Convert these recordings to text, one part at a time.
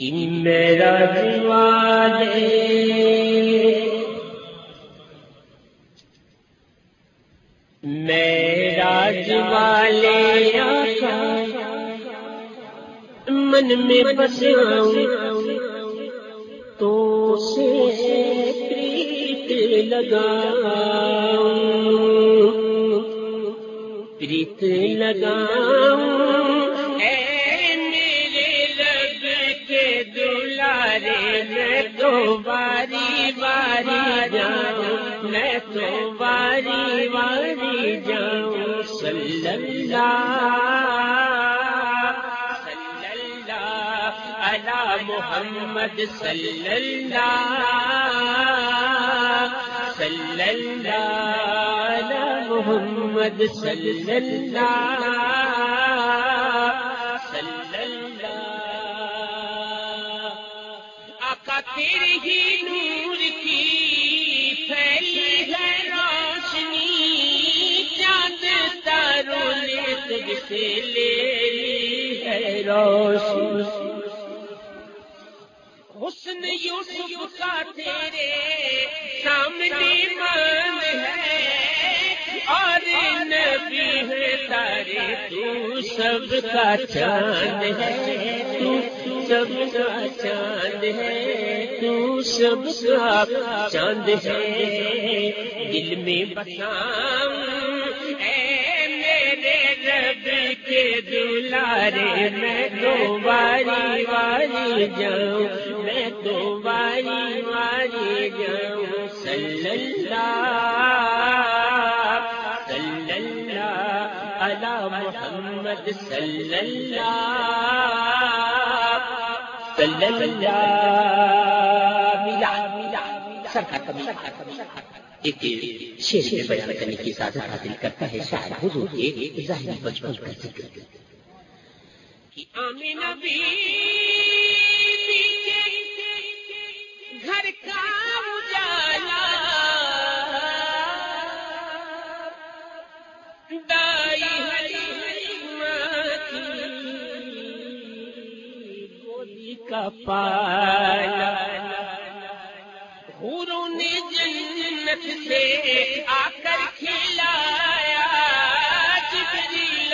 کہ میرا والے میرا والے من میں بساؤں تو سے پریت لگا پریت لگاؤں تو باری باری جاؤں صلی اللہ صلی اللہ علی محمد صلی اللہ صلی اللہ علی محمد صلی اللہ تیری ہی نور نے تجھ سے لے لی ہے روشنی حسن یوسف کا تیرے سامنے مان ہے۔ اور نبی ہے تارے، تو سب کا چاند ہے۔ تو سب کا چاند ہے۔ تو سب کا چاند ہے۔ دل میں بسام دلارے میں تو باری باری جاؤں، میں تو باری باری جاؤں۔ صلی اللہ صلی اللہ علی محمد صلی اللہ ایک شیر سے بیان کرنے کی اجازت حاصل کرتا ہے شاید حضور کے ظاہری بچپن کا ذکر۔ گھر کا اجالا، دائی کا پالا جنت سے آ کر کھلایا، جبریل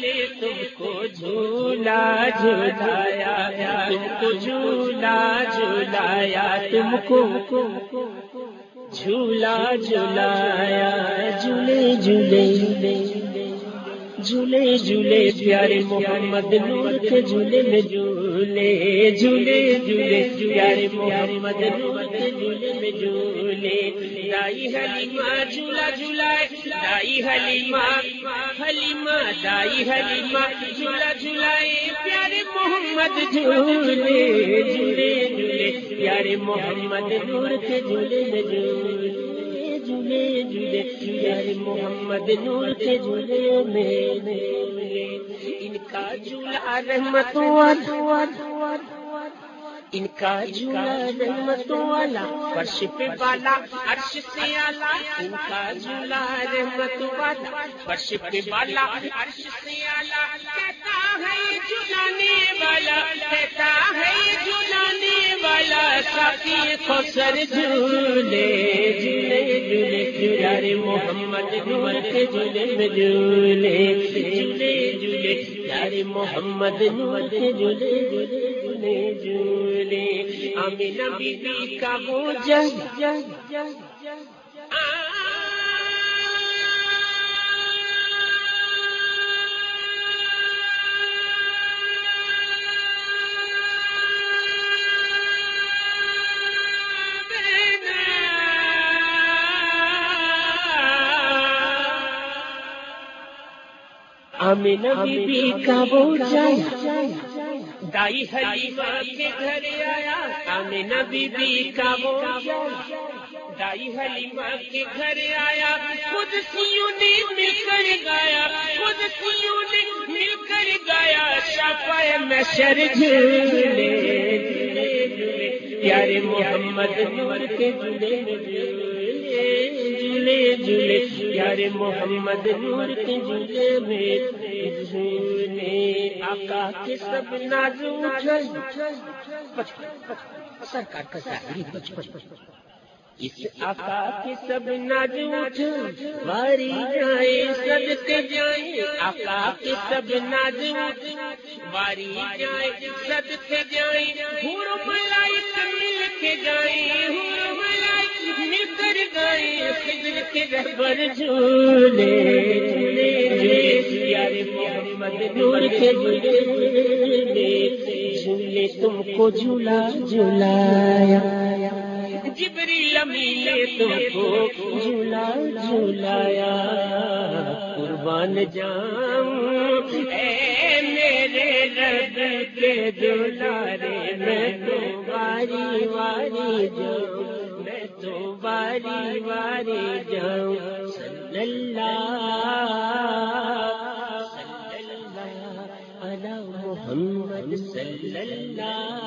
نے تم کو جھولا جھولایا تم کو جھولا جھولایا تم کو جھولا جھولایا جھولے جھولے۔ جھولے جھولے پیارے محمد نور کے جھولے میں جھولے جھولے جھولے پیارے محمد نور کے جھولے میں جھولے۔ دائی حلیمہ جھولا جھولا دائی حلیمہ حلیمہ دائی حلیمہ جھولا جھولائے۔ پیارے محمد جھولے جھولے جھولے پیارے محمد نور کے جھولے میں جھولے۔ جھولے جھولے پیارے محمد نور کے جھولے میں۔ ان کا جھولا رحمت ان کا جھولا رحمت والا فرش پہ بالا، عرش سے آلہ ان کا جھولا رحمت والا فرش پہ بالا، عرش سے آلہ والا ساتھی جھولے جھولے جھولے، پیارے محمد نور کے جھولے میں جھولے جھولے جھولے، پیارے محمد نور کے جھولے جھولے جھولے جھولے۔ امین بی کا وہ جگ جگ جگ جگ امین بی بی کا وہ جگ دائی حلیمہ کے گھر آیا۔ امین بی بی کا وہ دائی حلیمہ کے گھر آیا۔ خود سیوں نے مل کر گایا۔ خود سیوں نے مل کر گایا۔ شفا میں شر جھولے، پیارے محمد نور کے جھولے میں جھولے جھولے جھولے۔ پیارے محمد نور کے جھولے میں جھولے آقا کے سب ناز اٹھل سرکار کا ظاہری اس آقا کے سب ناز اٹھ واری جائے، صدقے جائے۔ آقا کے سب ناز اٹھ واری جائے، صدقے جائے۔ رہبر جھولے جھولے جھولے پیارے محمد نور کے جھولے جھولے تم کو جھولا جھولایا۔ جبری لمی نے تم کو جھولا جھولایا۔ قربان اے میرے رب کے دلارے میں تو باری جاؤں۔ تو باری واری جاؤں صلی اللہ صلی اللہ علی محمد صلی اللہ